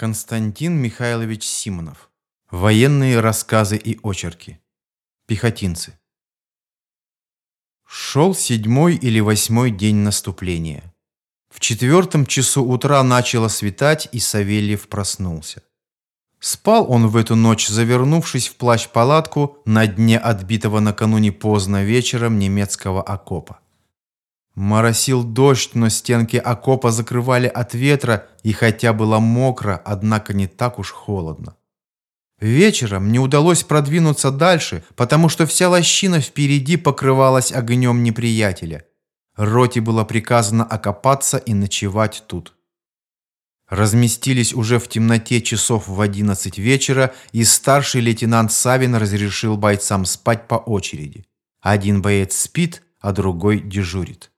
Константин Михайлович Симонов. Военные рассказы и очерки. Пехотинцы. Шел седьмой или восьмой день наступления. В четвертом часу утра начало светать, и Савельев проснулся. Спал он в эту ночь, завернувшись в плащ-палатку на дне отбитого накануне поздно вечером немецкого окопа. Моросил дождь, но стенки окопа закрывали от ветра, и хотя было мокро, однако не так уж холодно. Вечером не удалось продвинуться дальше, потому что вся лощина впереди покрывалась огнем неприятеля. Роте было приказано окопаться и ночевать тут. Разместились уже в темноте часов в одиннадцать вечера, и старший лейтенант Савин разрешил бойцам спать по очереди. Один боец спит, а другой дежурит.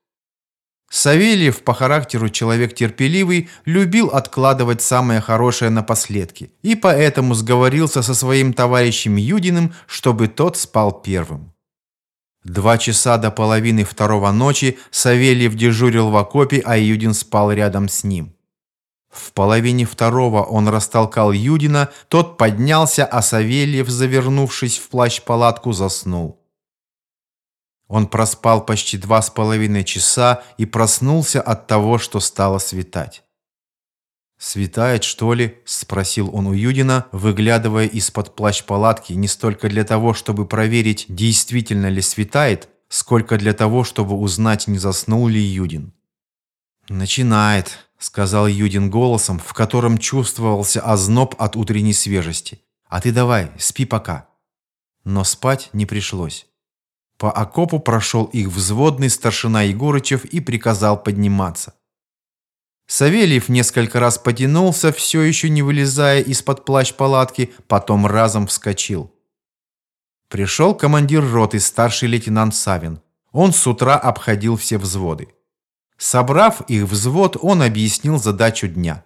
Савельев по характеру человек терпеливый, любил откладывать самое хорошее напоследки, и поэтому сговорился со своим товарищем Юдиным, чтобы тот спал первым. Два часа до половины второго ночи Савельев дежурил в окопе, а Юдин спал рядом с ним. В половине второго он растолкал Юдина, тот поднялся, а Савельев, завернувшись в плащ-палатку, заснул. Он проспал почти два с половиной часа и проснулся от того, что стало светать. «Светает, что ли?» – спросил он у Юдина, выглядывая из-под плащ-палатки не столько для того, чтобы проверить, действительно ли светает, сколько для того, чтобы узнать, не заснул ли Юдин. «Начинает», – сказал Юдин голосом, в котором чувствовался озноб от утренней свежести. «А ты давай, спи пока». Но спать не пришлось. По окопу прошел их взводный старшина Егорычев и приказал подниматься. Савельев несколько раз потянулся, все еще не вылезая из-под плащ-палатки, потом разом вскочил. Пришел командир роты, старший лейтенант Савин. Он с утра обходил все взводы. Собрав их взвод, он объяснил задачу дня.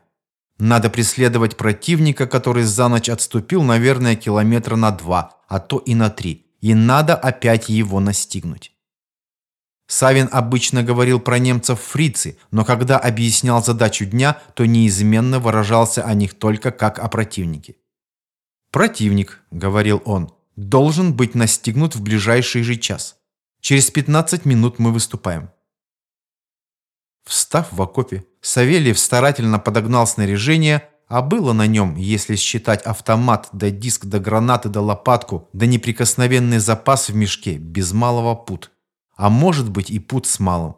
Надо преследовать противника, который за ночь отступил, наверное, километра на два, а то и на три и надо опять его настигнуть. Савин обычно говорил про немцев фрицы, но когда объяснял задачу дня, то неизменно выражался о них только как о противнике. «Противник», — говорил он, — «должен быть настигнут в ближайший же час. Через 15 минут мы выступаем». Встав в окопе, Савельев старательно подогнал снаряжение, а было на нем, если считать автомат, да диск, да гранаты, да лопатку, да неприкосновенный запас в мешке, без малого пут. А может быть и пут с малым.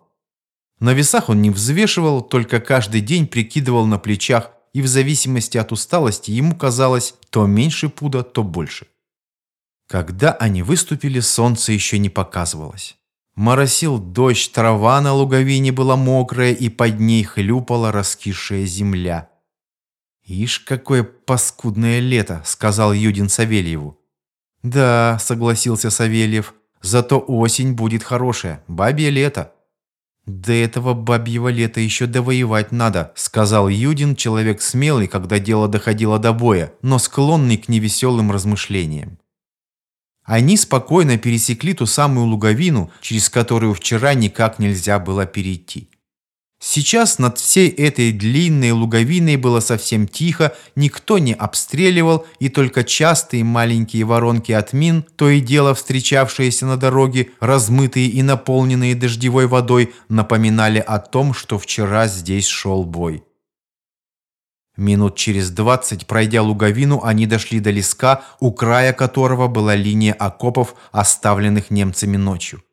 На весах он не взвешивал, только каждый день прикидывал на плечах, и в зависимости от усталости ему казалось то меньше пуда, то больше. Когда они выступили, солнце еще не показывалось. Моросил дождь, трава на луговине была мокрая, и под ней хлюпала раскисшая земля. «Ишь, какое паскудное лето!» – сказал Юдин Савельеву. «Да», – согласился Савельев, – «зато осень будет хорошая, бабье лето». «До этого бабьего лета еще довоевать надо», – сказал Юдин, человек смелый, когда дело доходило до боя, но склонный к невеселым размышлениям. Они спокойно пересекли ту самую луговину, через которую вчера никак нельзя было перейти. Сейчас над всей этой длинной луговиной было совсем тихо, никто не обстреливал, и только частые маленькие воронки от мин, то и дело встречавшиеся на дороге, размытые и наполненные дождевой водой, напоминали о том, что вчера здесь шел бой. Минут через двадцать, пройдя луговину, они дошли до леска, у края которого была линия окопов, оставленных немцами ночью.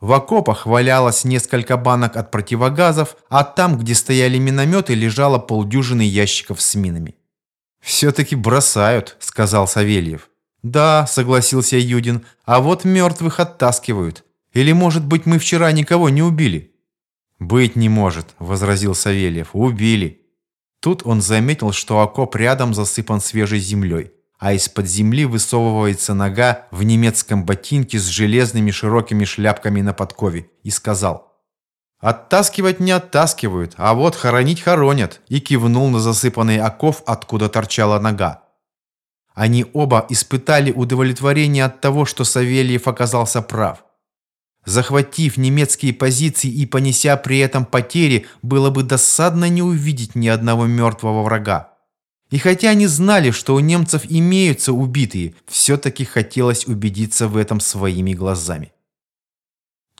В окопах валялось несколько банок от противогазов, а там, где стояли минометы, лежало полдюжины ящиков с минами. «Все-таки бросают», — сказал Савельев. «Да», — согласился Юдин, — «а вот мертвых оттаскивают. Или, может быть, мы вчера никого не убили?» «Быть не может», — возразил Савельев. «Убили». Тут он заметил, что окоп рядом засыпан свежей землей а из-под земли высовывается нога в немецком ботинке с железными широкими шляпками на подкове, и сказал «Оттаскивать не оттаскивают, а вот хоронить хоронят», и кивнул на засыпанный оков, откуда торчала нога. Они оба испытали удовлетворение от того, что Савельев оказался прав. Захватив немецкие позиции и понеся при этом потери, было бы досадно не увидеть ни одного мертвого врага. И хотя они знали, что у немцев имеются убитые, все-таки хотелось убедиться в этом своими глазами.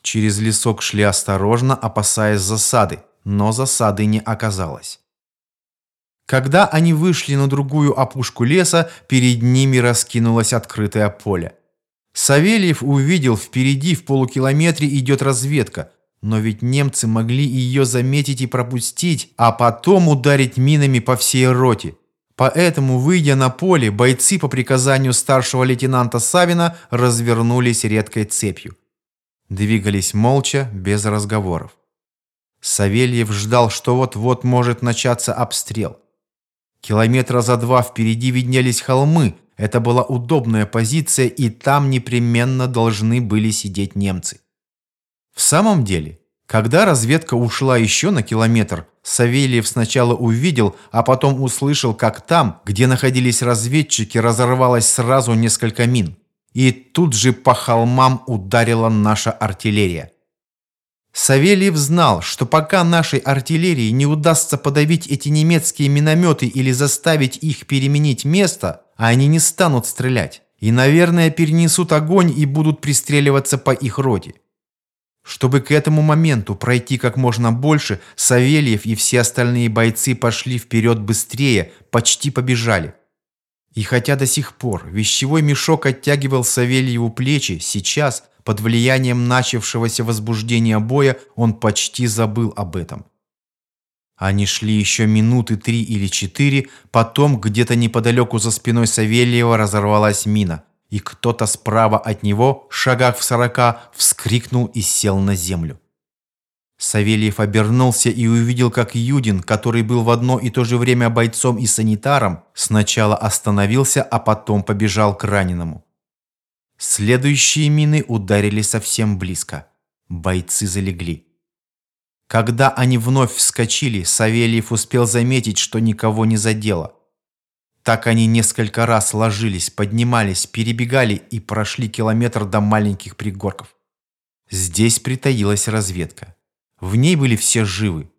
Через лесок шли осторожно, опасаясь засады, но засады не оказалось. Когда они вышли на другую опушку леса, перед ними раскинулось открытое поле. Савельев увидел, впереди в полукилометре идет разведка, но ведь немцы могли ее заметить и пропустить, а потом ударить минами по всей роте. Поэтому, выйдя на поле, бойцы по приказанию старшего лейтенанта Савина развернулись редкой цепью. Двигались молча, без разговоров. Савельев ждал, что вот-вот может начаться обстрел. Километра за два впереди виднелись холмы. Это была удобная позиция, и там непременно должны были сидеть немцы. В самом деле, когда разведка ушла еще на километр, Савельев сначала увидел, а потом услышал, как там, где находились разведчики, разорвалось сразу несколько мин. И тут же по холмам ударила наша артиллерия. Савельев знал, что пока нашей артиллерии не удастся подавить эти немецкие минометы или заставить их переменить место, они не станут стрелять. И, наверное, перенесут огонь и будут пристреливаться по их роте. Чтобы к этому моменту пройти как можно больше, Савельев и все остальные бойцы пошли вперед быстрее, почти побежали. И хотя до сих пор вещевой мешок оттягивал Савельеву плечи, сейчас, под влиянием начавшегося возбуждения боя, он почти забыл об этом. Они шли еще минуты три или четыре, потом где-то неподалеку за спиной Савельева разорвалась мина и кто-то справа от него, шагах в сорока, вскрикнул и сел на землю. Савельев обернулся и увидел, как Юдин, который был в одно и то же время бойцом и санитаром, сначала остановился, а потом побежал к раненому. Следующие мины ударили совсем близко. Бойцы залегли. Когда они вновь вскочили, Савельев успел заметить, что никого не задело. Так они несколько раз ложились, поднимались, перебегали и прошли километр до маленьких пригорков. Здесь притаилась разведка. В ней были все живы.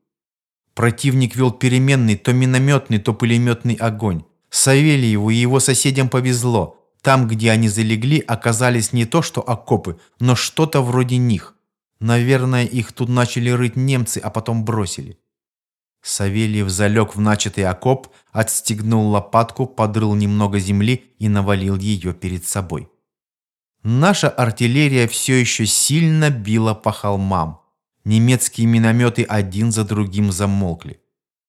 Противник вел переменный то минометный, то пулеметный огонь. Савельеву и его соседям повезло. Там, где они залегли, оказались не то что окопы, но что-то вроде них. Наверное, их тут начали рыть немцы, а потом бросили. Савельев залег в начатый окоп, отстегнул лопатку, подрыл немного земли и навалил ее перед собой. Наша артиллерия все еще сильно била по холмам. Немецкие минометы один за другим замолкли.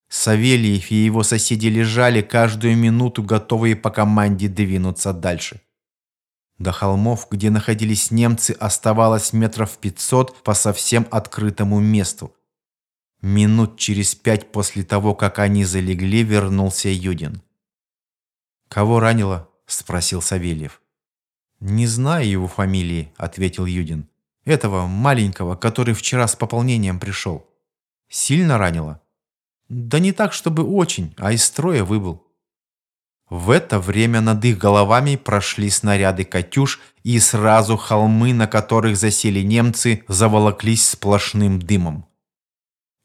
Савельев и его соседи лежали каждую минуту, готовые по команде двинуться дальше. До холмов, где находились немцы, оставалось метров пятьсот по совсем открытому месту. Минут через пять после того, как они залегли, вернулся Юдин. «Кого ранило?» – спросил Савельев. «Не знаю его фамилии», – ответил Юдин. «Этого маленького, который вчера с пополнением пришел. Сильно ранило?» «Да не так, чтобы очень, а из строя выбыл». В это время над их головами прошли снаряды «Катюш», и сразу холмы, на которых засели немцы, заволоклись сплошным дымом.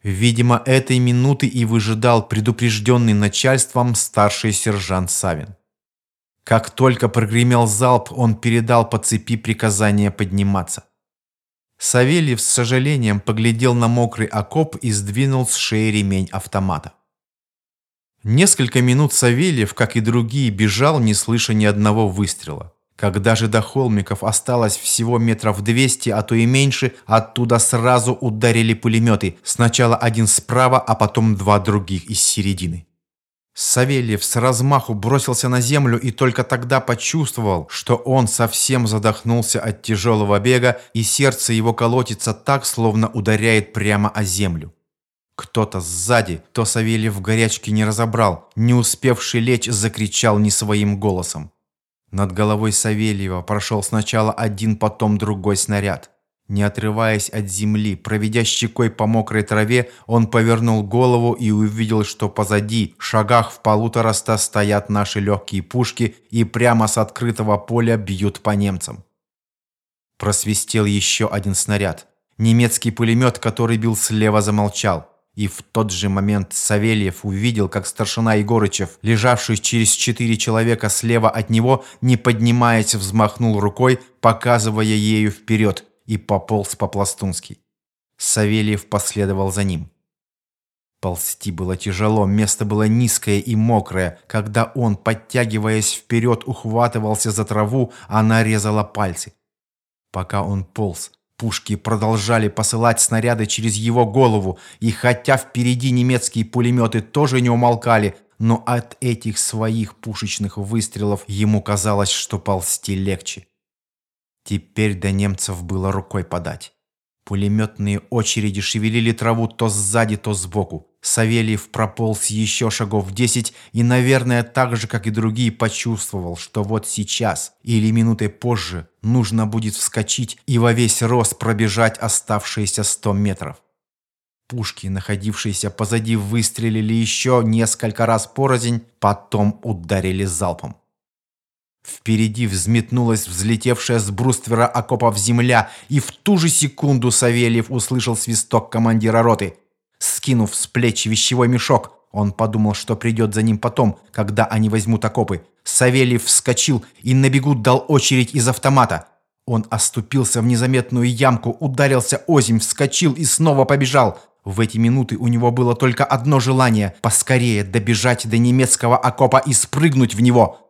Видимо, этой минуты и выжидал предупрежденный начальством старший сержант Савин. Как только прогремел залп, он передал по цепи приказание подниматься. Савельев с сожалением поглядел на мокрый окоп и сдвинул с шеи ремень автомата. Несколько минут Савельев, как и другие, бежал, не слыша ни одного выстрела. Когда же до холмиков осталось всего метров 200, а то и меньше, оттуда сразу ударили пулеметы. Сначала один справа, а потом два других из середины. Савельев с размаху бросился на землю и только тогда почувствовал, что он совсем задохнулся от тяжелого бега, и сердце его колотится так, словно ударяет прямо о землю. Кто-то сзади, то Савельев в горячке не разобрал, не успевший лечь, закричал не своим голосом. Над головой Савельева прошел сначала один, потом другой снаряд. Не отрываясь от земли, проведя щекой по мокрой траве, он повернул голову и увидел, что позади, шагах в полутораста, стоят наши легкие пушки и прямо с открытого поля бьют по немцам. Просвистел еще один снаряд. Немецкий пулемет, который бил слева, замолчал. И в тот же момент Савельев увидел, как старшина Егорычев, лежавший через четыре человека слева от него, не поднимаясь, взмахнул рукой, показывая ею вперед, и пополз по-пластунски. Савельев последовал за ним. Ползти было тяжело, место было низкое и мокрое. Когда он, подтягиваясь вперед, ухватывался за траву, она резала пальцы. Пока он полз, Пушки продолжали посылать снаряды через его голову, и хотя впереди немецкие пулеметы тоже не умолкали, но от этих своих пушечных выстрелов ему казалось, что ползти легче. Теперь до немцев было рукой подать. Пулеметные очереди шевелили траву то сзади, то сбоку. Савельев прополз еще шагов десять и, наверное, так же, как и другие, почувствовал, что вот сейчас или минутой позже нужно будет вскочить и во весь рост пробежать оставшиеся сто метров. Пушки, находившиеся позади, выстрелили еще несколько раз порознь, потом ударили залпом. Впереди взметнулась взлетевшая с бруствера окопов земля, и в ту же секунду Савельев услышал свисток командира роты – Скинув с плеч вещевой мешок, он подумал, что придет за ним потом, когда они возьмут окопы. Савельев вскочил и на бегу дал очередь из автомата. Он оступился в незаметную ямку, ударился озимь, вскочил и снова побежал. В эти минуты у него было только одно желание – поскорее добежать до немецкого окопа и спрыгнуть в него.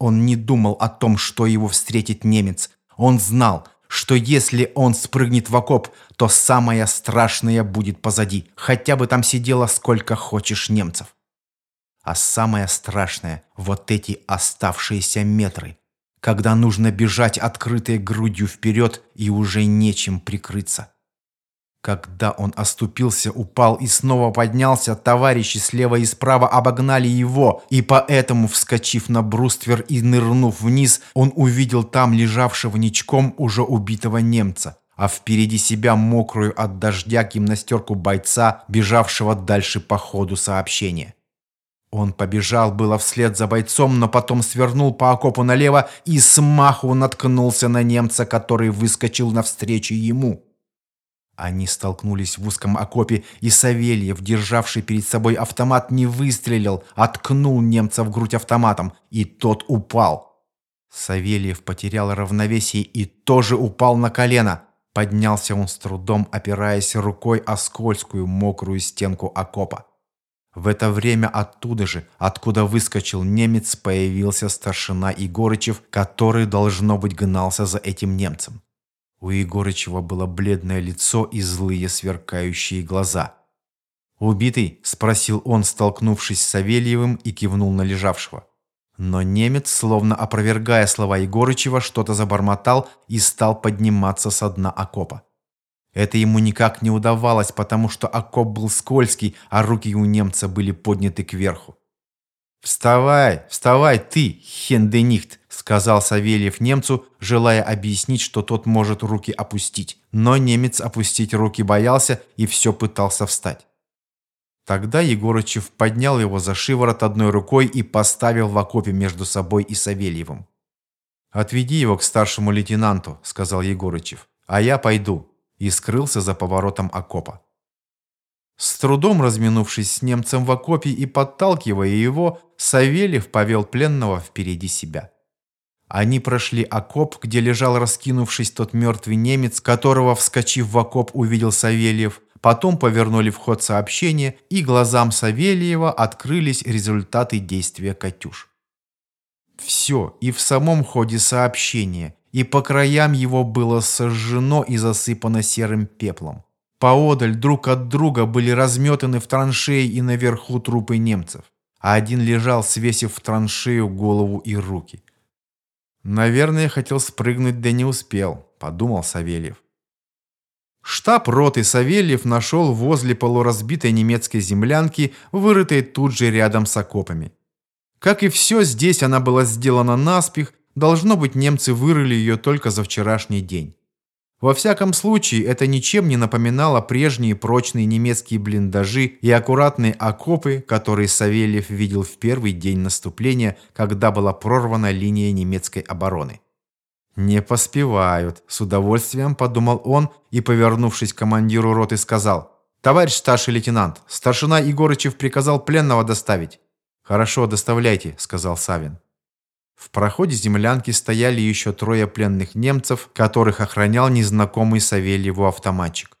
Он не думал о том, что его встретит немец. Он знал, что если он спрыгнет в окоп, то самое страшное будет позади. Хотя бы там сидело сколько хочешь немцев. А самое страшное – вот эти оставшиеся метры, когда нужно бежать открытой грудью вперед и уже нечем прикрыться. Когда он оступился, упал и снова поднялся, товарищи слева и справа обогнали его, и поэтому, вскочив на бруствер и нырнув вниз, он увидел там лежавшего ничком уже убитого немца, а впереди себя мокрую от дождя гимнастерку бойца, бежавшего дальше по ходу сообщения. Он побежал было вслед за бойцом, но потом свернул по окопу налево и смаху наткнулся на немца, который выскочил навстречу ему. Они столкнулись в узком окопе, и Савельев, державший перед собой автомат, не выстрелил, а ткнул немца в грудь автоматом, и тот упал. Савельев потерял равновесие и тоже упал на колено. Поднялся он с трудом, опираясь рукой о скользкую мокрую стенку окопа. В это время оттуда же, откуда выскочил немец, появился старшина Егорычев, который, должно быть, гнался за этим немцем. У Егорычева было бледное лицо и злые сверкающие глаза. «Убитый?» – спросил он, столкнувшись с Савельевым и кивнул на лежавшего. Но немец, словно опровергая слова Егорычева, что-то забормотал и стал подниматься со дна окопа. Это ему никак не удавалось, потому что окоп был скользкий, а руки у немца были подняты кверху. «Вставай, вставай ты, хенденихт!» Сказал Савельев немцу, желая объяснить, что тот может руки опустить. Но немец опустить руки боялся и все пытался встать. Тогда Егорычев поднял его за шиворот одной рукой и поставил в окопе между собой и Савельевым. «Отведи его к старшему лейтенанту», — сказал Егорычев, — «а я пойду», и скрылся за поворотом окопа. С трудом разминувшись с немцем в окопе и подталкивая его, Савельев повел пленного впереди себя. Они прошли окоп, где лежал раскинувшись тот мертвый немец, которого, вскочив в окоп, увидел Савельев. Потом повернули в ход сообщения, и глазам Савельева открылись результаты действия «Катюш». Все, и в самом ходе сообщения, и по краям его было сожжено и засыпано серым пеплом. Поодаль друг от друга были разметаны в траншеи и наверху трупы немцев, а один лежал, свесив в траншею голову и руки. «Наверное, хотел спрыгнуть, да не успел», – подумал Савельев. Штаб роты Савельев нашел возле полуразбитой немецкой землянки, вырытой тут же рядом с окопами. Как и все здесь, она была сделана наспех, должно быть, немцы вырыли ее только за вчерашний день. Во всяком случае, это ничем не напоминало прежние прочные немецкие блиндажи и аккуратные окопы, которые Савельев видел в первый день наступления, когда была прорвана линия немецкой обороны. «Не поспевают», – с удовольствием подумал он и, повернувшись к командиру роты, сказал «Товарищ старший лейтенант, старшина Егорычев приказал пленного доставить». «Хорошо, доставляйте», — сказал Савин. В проходе землянки стояли еще трое пленных немцев, которых охранял незнакомый Савельеву автоматчик.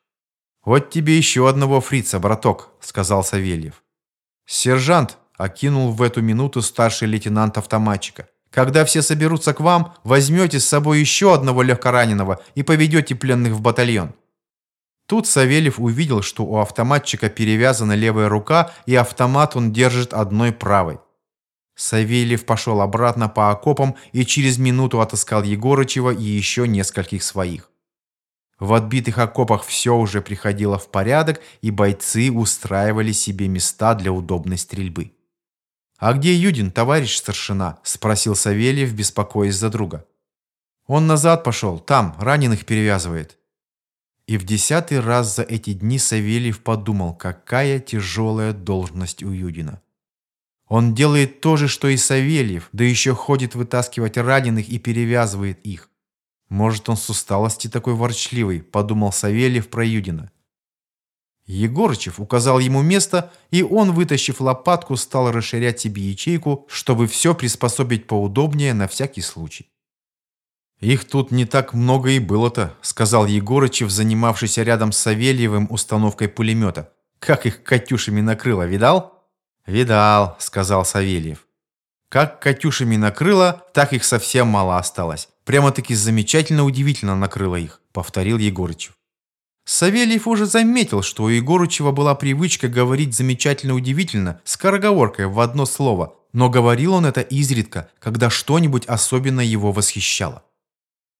«Вот тебе еще одного фрица, браток», — сказал Савельев. «Сержант», — окинул в эту минуту старший лейтенант автоматчика. «Когда все соберутся к вам, возьмете с собой еще одного легкораненого и поведете пленных в батальон». Тут Савельев увидел, что у автоматчика перевязана левая рука, и автомат он держит одной правой. Савельев пошел обратно по окопам и через минуту отыскал Егорычева и еще нескольких своих. В отбитых окопах все уже приходило в порядок, и бойцы устраивали себе места для удобной стрельбы. «А где Юдин, товарищ старшина?» – спросил Савельев, беспокоясь за друга. «Он назад пошел, там, раненых перевязывает». И в десятый раз за эти дни Савельев подумал, какая тяжелая должность у Юдина. Он делает то же, что и Савельев, да еще ходит вытаскивать раненых и перевязывает их. Может, он с усталости такой ворчливый, подумал Савельев про Юдина. Егорычев указал ему место, и он, вытащив лопатку, стал расширять себе ячейку, чтобы все приспособить поудобнее на всякий случай. «Их тут не так много и было-то», — сказал Егорычев, занимавшийся рядом с Савельевым установкой пулемета. «Как их Катюшами накрыло, видал?» «Видал», — сказал Савельев. Как Катюшами накрыло, так их совсем мало осталось. Прямо-таки замечательно удивительно накрыло их, повторил Егорычев. Савельев уже заметил, что у Егорычева была привычка говорить замечательно удивительно, скороговоркой в одно слово, но говорил он это изредка, когда что-нибудь особенно его восхищало.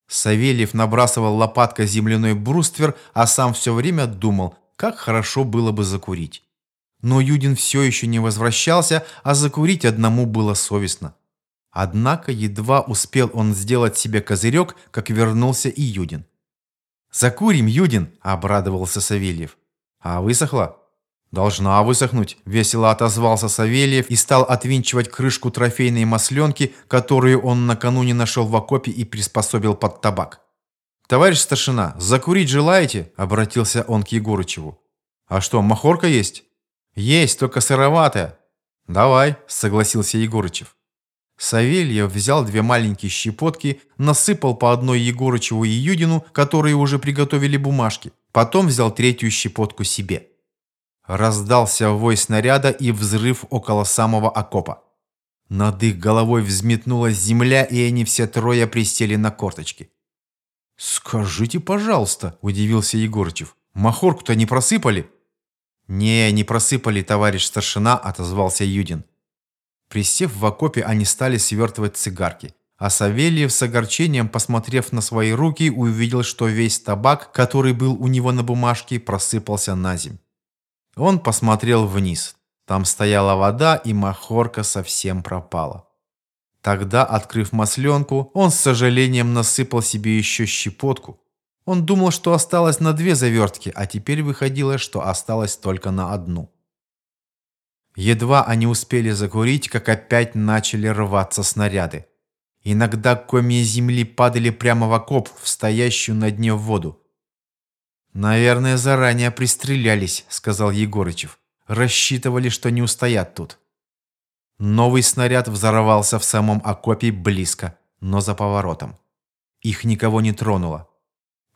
Савельев набрасывал лопаткой земляной бруствер, а сам все время думал, как хорошо было бы закурить. Но Юдин все еще не возвращался, а закурить одному было совестно. Однако едва успел он сделать себе козырек, как вернулся и Юдин. «Закурим, Юдин!» – обрадовался Савельев. «А высохла?» «Должна высохнуть», – весело отозвался Савельев и стал отвинчивать крышку трофейной масленки, которую он накануне нашел в окопе и приспособил под табак. «Товарищ старшина, закурить желаете?» – обратился он к Егорычеву. «А что, махорка есть?» «Есть, только сыроватая». «Давай», – согласился Егорычев. Савельев взял две маленькие щепотки, насыпал по одной Егорычеву и Юдину, которые уже приготовили бумажки. Потом взял третью щепотку себе. Раздался вой снаряда и взрыв около самого окопа. Над их головой взметнулась земля, и они все трое присели на корточки. «Скажите, пожалуйста», – удивился Егорычев, – «махорку-то не просыпали?» «Не, не просыпали, товарищ старшина», – отозвался Юдин. Присев в окопе, они стали свертывать цигарки. А Савельев с огорчением, посмотрев на свои руки, увидел, что весь табак, который был у него на бумажке, просыпался на земь. Он посмотрел вниз. Там стояла вода, и махорка совсем пропала. Тогда, открыв масленку, он с сожалением насыпал себе еще щепотку. Он думал, что осталось на две завертки, а теперь выходило, что осталось только на одну. Едва они успели закурить, как опять начали рваться снаряды. Иногда комья земли падали прямо в окоп, в стоящую на дне воду. «Наверное, заранее пристрелялись», — сказал Егорычев. «Рассчитывали, что не устоят тут». Новый снаряд взорвался в самом окопе близко, но за поворотом. Их никого не тронуло.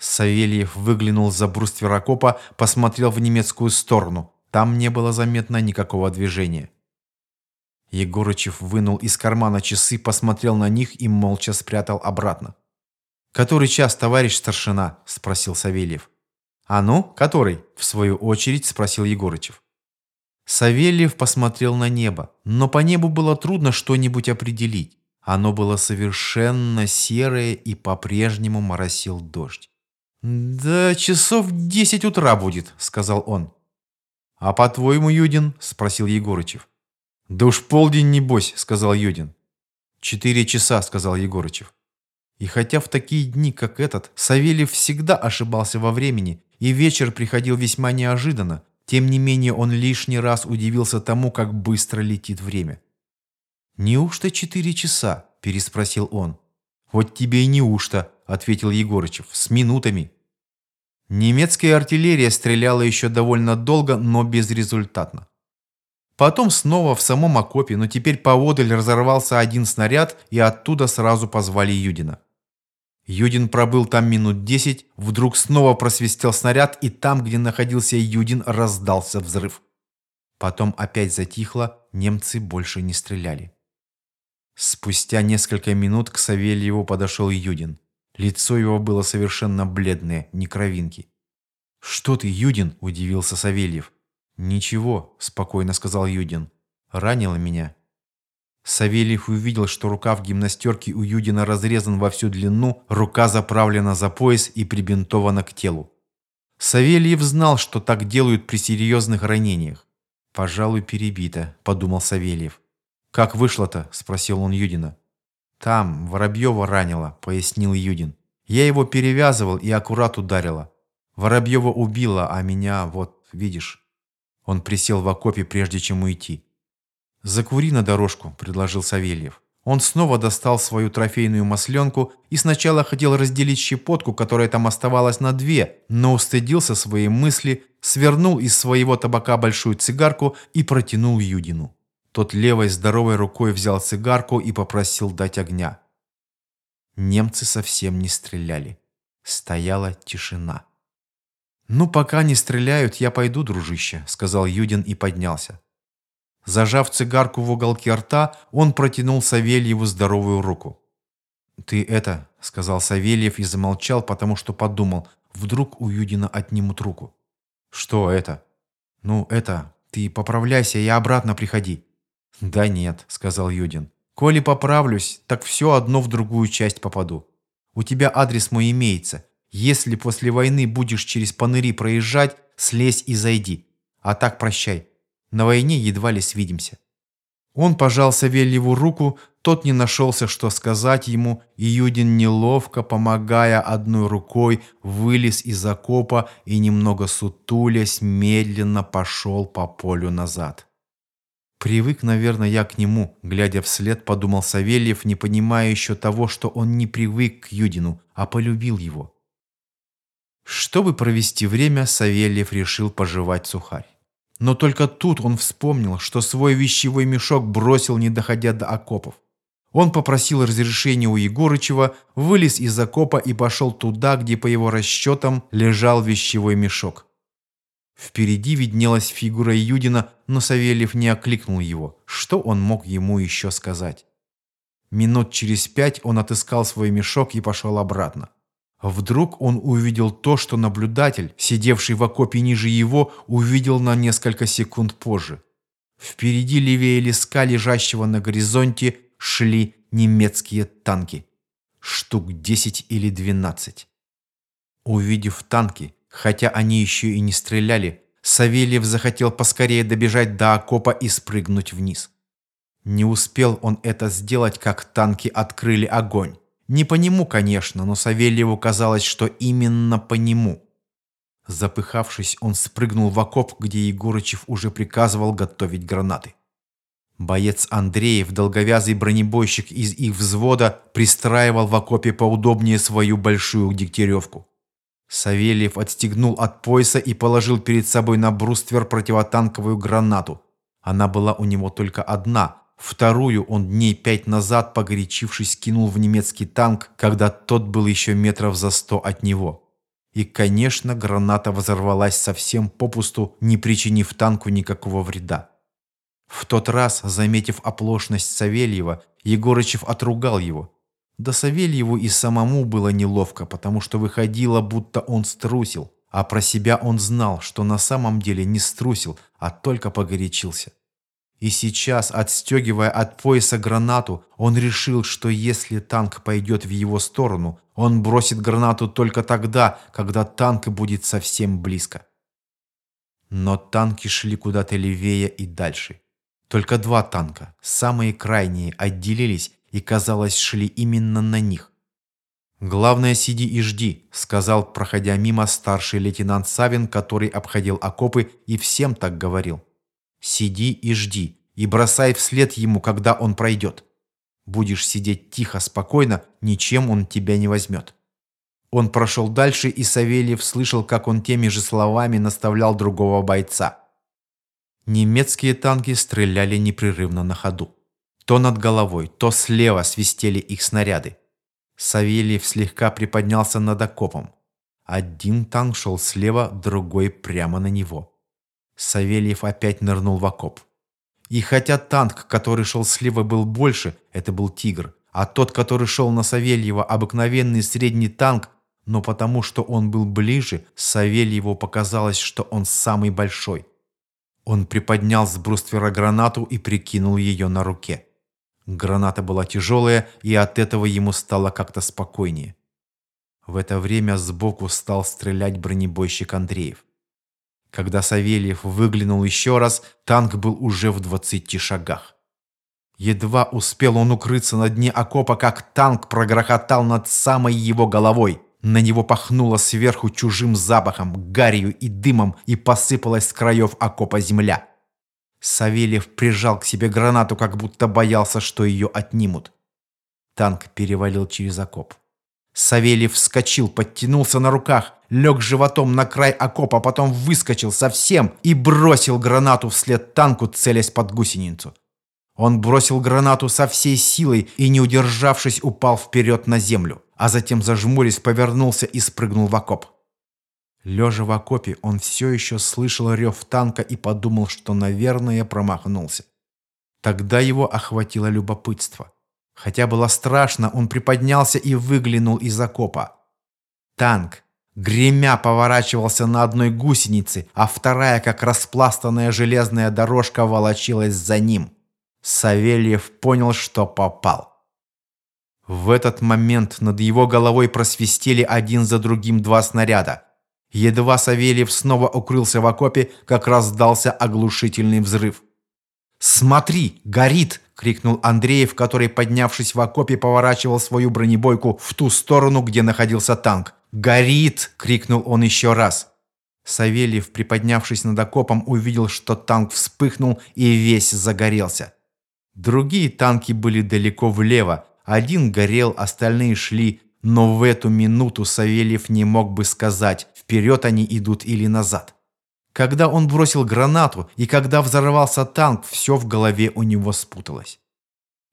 Савельев выглянул за бруствер окопа, посмотрел в немецкую сторону. Там не было заметно никакого движения. Егорычев вынул из кармана часы, посмотрел на них и молча спрятал обратно. «Который час, товарищ старшина?» – спросил Савельев. «А ну, который?» – в свою очередь спросил Егорычев. Савельев посмотрел на небо, но по небу было трудно что-нибудь определить. Оно было совершенно серое и по-прежнему моросил дождь. «Да часов десять утра будет», — сказал он. «А по-твоему, Юдин?» – спросил Егорычев. «Да уж полдень, небось», – сказал Юдин. «Четыре часа», – сказал Егорычев. И хотя в такие дни, как этот, Савельев всегда ошибался во времени, и вечер приходил весьма неожиданно, тем не менее он лишний раз удивился тому, как быстро летит время. «Неужто четыре часа?» – переспросил он. «Вот тебе и неужто», – ответил Егорычев, – «с минутами». Немецкая артиллерия стреляла еще довольно долго, но безрезультатно. Потом снова в самом окопе, но теперь поодаль разорвался один снаряд, и оттуда сразу позвали Юдина. Юдин пробыл там минут десять, вдруг снова просвистел снаряд, и там, где находился Юдин, раздался взрыв. Потом опять затихло, немцы больше не стреляли. Спустя несколько минут к Савельеву подошел Юдин. Лицо его было совершенно бледное, не кровинки. «Что ты, Юдин?» – удивился Савельев. «Ничего», – спокойно сказал Юдин. «Ранило меня». Савельев увидел, что рукав гимнастерки у Юдина разрезан во всю длину, рука заправлена за пояс и прибинтована к телу. Савельев знал, что так делают при серьезных ранениях. «Пожалуй, перебито», – подумал Савельев. «Как вышло-то?» – спросил он Юдина. «Там, Воробьева ранило», – пояснил Юдин. «Я его перевязывал и аккурат ударила. Воробьева убила, а меня, вот, видишь». Он присел в окопе, прежде чем уйти. «Закури на дорожку», – предложил Савельев. Он снова достал свою трофейную масленку и сначала хотел разделить щепотку, которая там оставалась на две, но устыдился своей мысли, свернул из своего табака большую цигарку и протянул Юдину. Тот левой здоровой рукой взял цигарку и попросил дать огня. Немцы совсем не стреляли. Стояла тишина. «Ну, пока не стреляют, я пойду, дружище», — сказал Юдин и поднялся. Зажав цигарку в уголке рта, он протянул Савельеву здоровую руку. «Ты это», — сказал Савельев и замолчал, потому что подумал, вдруг у Юдина отнимут руку. «Что это?» «Ну, это, ты поправляйся и обратно приходи». «Да нет», — сказал Юдин. «Коли поправлюсь, так все одно в другую часть попаду. У тебя адрес мой имеется. Если после войны будешь через паныри проезжать, слезь и зайди. А так прощай. На войне едва ли свидимся». Он пожал Савельеву руку, тот не нашелся, что сказать ему, и Юдин, неловко, помогая одной рукой, вылез из окопа и, немного сутулясь, медленно пошел по полю назад. «Привык, наверное, я к нему», — глядя вслед, подумал Савельев, не понимая еще того, что он не привык к Юдину, а полюбил его. Чтобы провести время, Савельев решил пожевать сухарь. Но только тут он вспомнил, что свой вещевой мешок бросил, не доходя до окопов. Он попросил разрешения у Егорычева, вылез из окопа и пошел туда, где, по его расчетам, лежал вещевой мешок. Впереди виднелась фигура Юдина, но Савельев не окликнул его. Что он мог ему еще сказать? Минут через пять он отыскал свой мешок и пошел обратно. Вдруг он увидел то, что наблюдатель, сидевший в окопе ниже его, увидел на несколько секунд позже. Впереди левее леска, лежащего на горизонте, шли немецкие танки. Штук 10 или 12. Увидев танки, хотя они еще и не стреляли, Савельев захотел поскорее добежать до окопа и спрыгнуть вниз. Не успел он это сделать, как танки открыли огонь. Не по нему, конечно, но Савельеву казалось, что именно по нему. Запыхавшись, он спрыгнул в окоп, где Егорычев уже приказывал готовить гранаты. Боец Андреев, долговязый бронебойщик из их взвода, пристраивал в окопе поудобнее свою большую дегтяревку. Савельев отстегнул от пояса и положил перед собой на бруствер противотанковую гранату. Она была у него только одна, Вторую он дней пять назад, погорячившись, кинул в немецкий танк, когда тот был еще метров за сто от него. И, конечно, граната взорвалась совсем попусту, не причинив танку никакого вреда. В тот раз, заметив оплошность Савельева, Егорычев отругал его. Да Савельеву и самому было неловко, потому что выходило, будто он струсил, а про себя он знал, что на самом деле не струсил, а только погорячился. И сейчас, отстегивая от пояса гранату, он решил, что если танк пойдет в его сторону, он бросит гранату только тогда, когда танк будет совсем близко. Но танки шли куда-то левее и дальше. Только два танка, самые крайние, отделились и, казалось, шли именно на них. «Главное, сиди и жди», — сказал, проходя мимо старший лейтенант Савин, который обходил окопы и всем так говорил. Сиди и жди, и бросай вслед ему, когда он пройдет. Будешь сидеть тихо, спокойно, ничем он тебя не возьмет. Он прошел дальше, и Савельев слышал, как он теми же словами наставлял другого бойца. Немецкие танки стреляли непрерывно на ходу. То над головой, то слева свистели их снаряды. Савельев слегка приподнялся над окопом. Один танк шел слева, другой прямо на него. Савельев опять нырнул в окоп. И хотя танк, который шел слева, был больше, это был «Тигр», а тот, который шел на Савельева, обыкновенный средний танк, но потому что он был ближе, Савельеву показалось, что он самый большой. Он приподнял с бруствера гранату и прикинул ее на руке. Граната была тяжелая, и от этого ему стало как-то спокойнее. В это время сбоку стал стрелять бронебойщик Андреев. Когда Савельев выглянул еще раз, танк был уже в двадцати шагах. Едва успел он укрыться на дне окопа, как танк прогрохотал над самой его головой. На него пахнуло сверху чужим запахом, гарью и дымом, и посыпалась с краев окопа земля. Савельев прижал к себе гранату, как будто боялся, что ее отнимут. Танк перевалил через окоп. Савельев вскочил, подтянулся на руках, лег животом на край окопа, потом выскочил совсем и бросил гранату вслед танку, целясь под гусеницу. Он бросил гранату со всей силой и, не удержавшись, упал вперед на землю, а затем, зажмурясь, повернулся и спрыгнул в окоп. Лежа в окопе, он все еще слышал рев танка и подумал, что, наверное, промахнулся. Тогда его охватило любопытство. Хотя было страшно, он приподнялся и выглянул из окопа. Танк, гремя, поворачивался на одной гусенице, а вторая, как распластанная железная дорожка, волочилась за ним. Савельев понял, что попал. В этот момент над его головой просвистели один за другим два снаряда. Едва Савельев снова укрылся в окопе, как раздался оглушительный взрыв. «Смотри, горит!» — крикнул Андреев, который, поднявшись в окопе, поворачивал свою бронебойку в ту сторону, где находился танк. «Горит!» — крикнул он еще раз. Савельев, приподнявшись над окопом, увидел, что танк вспыхнул и весь загорелся. Другие танки были далеко влево. Один горел, остальные шли, но в эту минуту Савельев не мог бы сказать, вперед они идут или назад. Когда он бросил гранату и когда взорвался танк, все в голове у него спуталось.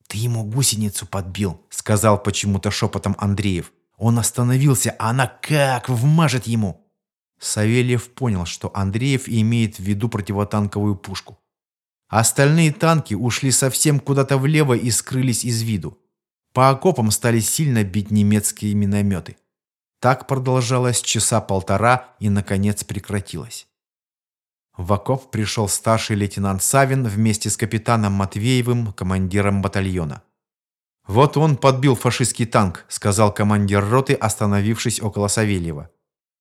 «Ты ему гусеницу подбил», — сказал почему-то шепотом Андреев. Он остановился, а она как вмажет ему. Савельев понял, что Андреев имеет в виду противотанковую пушку. Остальные танки ушли совсем куда-то влево и скрылись из виду. По окопам стали сильно бить немецкие минометы. Так продолжалось часа полтора и, наконец, прекратилось. В окоп пришел старший лейтенант Савин вместе с капитаном Матвеевым, командиром батальона. «Вот он подбил фашистский танк», — сказал командир роты, остановившись около Савельева.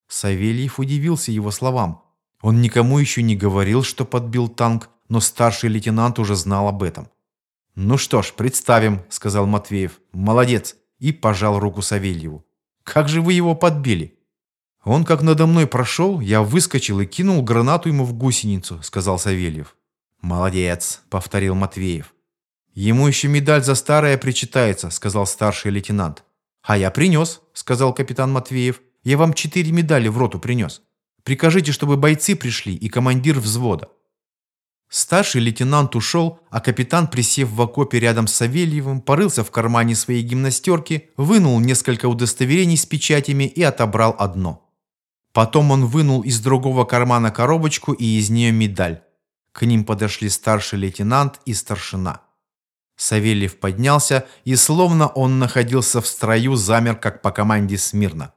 Савельев удивился его словам. Он никому еще не говорил, что подбил танк, но старший лейтенант уже знал об этом. «Ну что ж, представим», — сказал Матвеев. «Молодец!» и пожал руку Савельеву. «Как же вы его подбили?» «Он как надо мной прошел, я выскочил и кинул гранату ему в гусеницу», — сказал Савельев. «Молодец», — повторил Матвеев. «Ему еще медаль за старое причитается», — сказал старший лейтенант. «А я принес», — сказал капитан Матвеев. «Я вам четыре медали в роту принес. Прикажите, чтобы бойцы пришли и командир взвода». Старший лейтенант ушел, а капитан, присев в окопе рядом с Савельевым, порылся в кармане своей гимнастерки, вынул несколько удостоверений с печатями и отобрал одно. Потом он вынул из другого кармана коробочку и из нее медаль. К ним подошли старший лейтенант и старшина. Савельев поднялся, и словно он находился в строю, замер, как по команде смирно.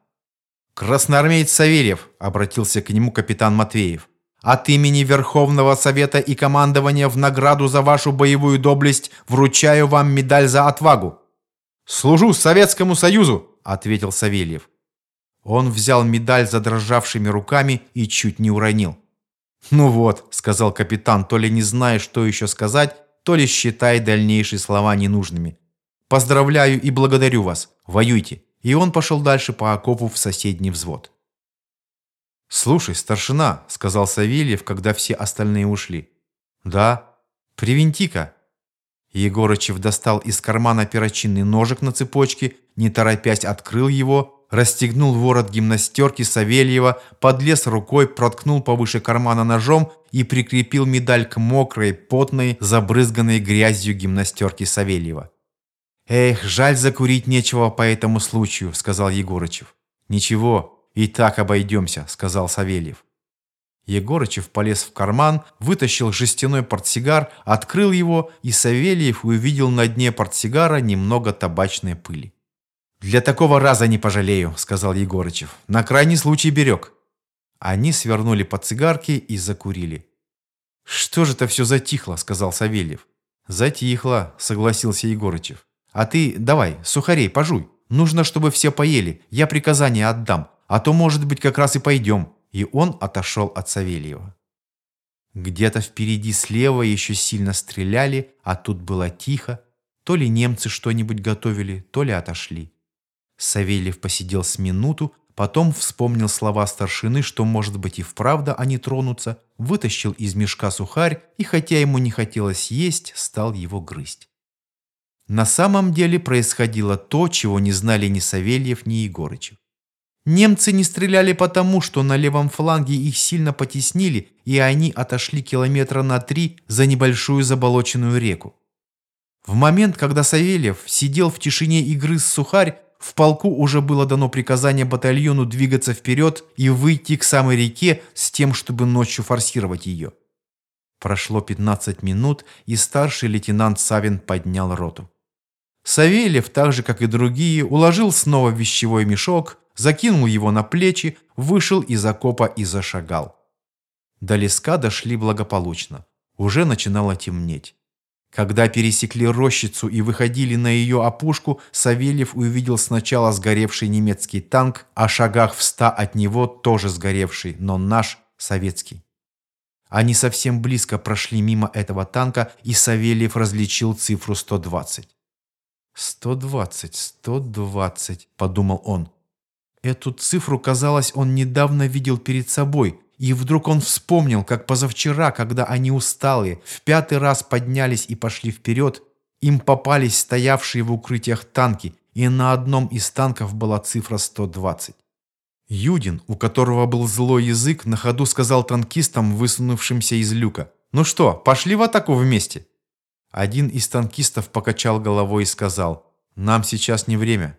«Красноармеец Савельев!» – обратился к нему капитан Матвеев. От имени Верховного Совета и командования в награду за вашу боевую доблесть вручаю вам медаль за отвагу». «Служу Советскому Союзу», — ответил Савельев. Он взял медаль задрожавшими руками и чуть не уронил. «Ну вот», — сказал капитан, то ли не зная, что еще сказать, то ли считая дальнейшие слова ненужными. «Поздравляю и благодарю вас. Воюйте». И он пошел дальше по окопу в соседний взвод. «Слушай, старшина», — сказал Савельев, когда все остальные ушли. «Да? Привинти-ка». Егорычев достал из кармана перочинный ножик на цепочке, не торопясь открыл его, расстегнул ворот гимнастерки Савельева, подлез рукой, проткнул повыше кармана ножом и прикрепил медаль к мокрой, потной, забрызганной грязью гимнастерки Савельева. «Эх, жаль закурить нечего по этому случаю», — сказал Егорычев. «Ничего, и так обойдемся», — сказал Савельев. Егорычев полез в карман, вытащил жестяной портсигар, открыл его, и Савельев увидел на дне портсигара немного табачной пыли. «Для такого раза не пожалею», — сказал Егорычев. «На крайний случай берег». Они свернули по цигарке и закурили. «Что же это все затихло?» — сказал Савельев. «Затихло», — согласился Егорычев. «А ты давай, сухарей пожуй. Нужно, чтобы все поели. Я приказание отдам. А то, может быть, как раз и пойдем» и он отошел от Савельева. Где-то впереди слева еще сильно стреляли, а тут было тихо. То ли немцы что-нибудь готовили, то ли отошли. Савельев посидел с минуту, потом вспомнил слова старшины, что, может быть, и вправду они тронутся, вытащил из мешка сухарь и, хотя ему не хотелось есть, стал его грызть. На самом деле происходило то, чего не знали ни Савельев, ни Егорычев. Немцы не стреляли потому, что на левом фланге их сильно потеснили, и они отошли километра на три за небольшую заболоченную реку. В момент, когда Савельев сидел в тишине игры с сухарь, в полку уже было дано приказание батальону двигаться вперед и выйти к самой реке с тем, чтобы ночью форсировать ее. Прошло 15 минут, и старший лейтенант Савин поднял роту. Савельев, так же как и другие, уложил снова вещевой мешок, закинул его на плечи, вышел из окопа и зашагал. До леска дошли благополучно. Уже начинало темнеть. Когда пересекли рощицу и выходили на ее опушку, Савельев увидел сначала сгоревший немецкий танк, а шагах в ста от него тоже сгоревший, но наш, советский. Они совсем близко прошли мимо этого танка, и Савельев различил цифру 120. «120, 120», — подумал он. Эту цифру, казалось, он недавно видел перед собой, и вдруг он вспомнил, как позавчера, когда они усталые, в пятый раз поднялись и пошли вперед, им попались стоявшие в укрытиях танки, и на одном из танков была цифра 120. Юдин, у которого был злой язык, на ходу сказал танкистам, высунувшимся из люка, «Ну что, пошли в атаку вместе?» Один из танкистов покачал головой и сказал, «Нам сейчас не время.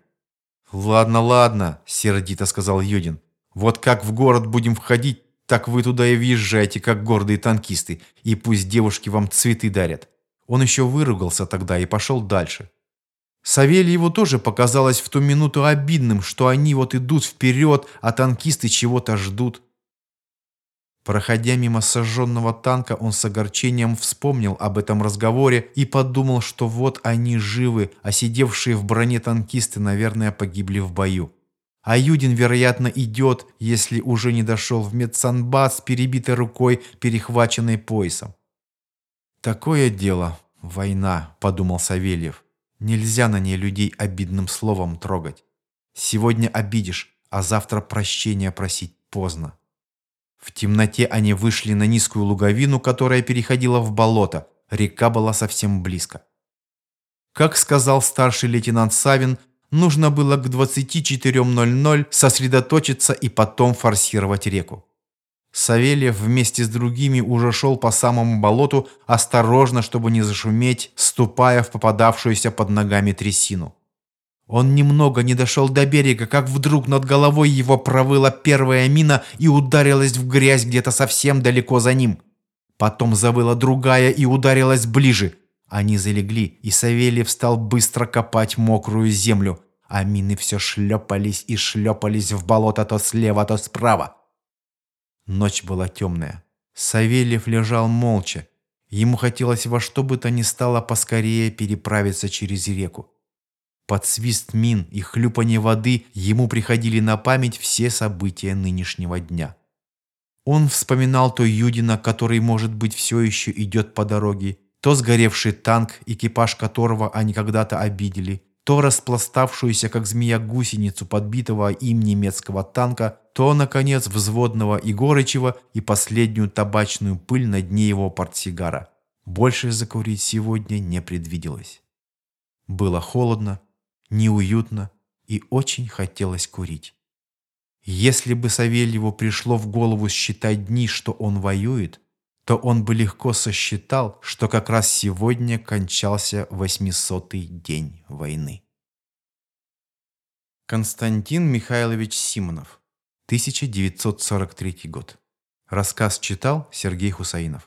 «Ладно, ладно», — сердито сказал Юдин. «Вот как в город будем входить, так вы туда и въезжайте, как гордые танкисты, и пусть девушки вам цветы дарят». Он еще выругался тогда и пошел дальше. Савельеву тоже показалось в ту минуту обидным, что они вот идут вперед, а танкисты чего-то ждут. Проходя мимо сожженного танка, он с огорчением вспомнил об этом разговоре и подумал, что вот они живы, а сидевшие в броне танкисты, наверное, погибли в бою. А Юдин, вероятно, идет, если уже не дошел в медсанбат с перебитой рукой, перехваченной поясом. «Такое дело. Война», — подумал Савельев. «Нельзя на ней людей обидным словом трогать. Сегодня обидишь, а завтра прощения просить поздно». В темноте они вышли на низкую луговину, которая переходила в болото. Река была совсем близко. Как сказал старший лейтенант Савин, нужно было к 24.00 сосредоточиться и потом форсировать реку. Савельев вместе с другими уже шел по самому болоту, осторожно, чтобы не зашуметь, ступая в попадавшуюся под ногами трясину. Он немного не дошел до берега, как вдруг над головой его провыла первая мина и ударилась в грязь где-то совсем далеко за ним. Потом завыла другая и ударилась ближе. Они залегли, и Савельев стал быстро копать мокрую землю, а мины все шлепались и шлепались в болото то слева, то справа. Ночь была темная. Савельев лежал молча. Ему хотелось во что бы то ни стало поскорее переправиться через реку. Под свист мин и хлюпанье воды ему приходили на память все события нынешнего дня. Он вспоминал то Юдина, который, может быть, все еще идет по дороге, то сгоревший танк, экипаж которого они когда-то обидели, то распластавшуюся, как змея, гусеницу подбитого им немецкого танка, то, наконец, взводного Егорычева и последнюю табачную пыль на дне его портсигара. Больше закурить сегодня не предвиделось. Было холодно, неуютно, и очень хотелось курить. Если бы Савельеву пришло в голову считать дни, что он воюет, то он бы легко сосчитал, что как раз сегодня кончался восьмисотый день войны. Константин Михайлович Симонов, 1943 год. Рассказ читал Сергей Хусаинов.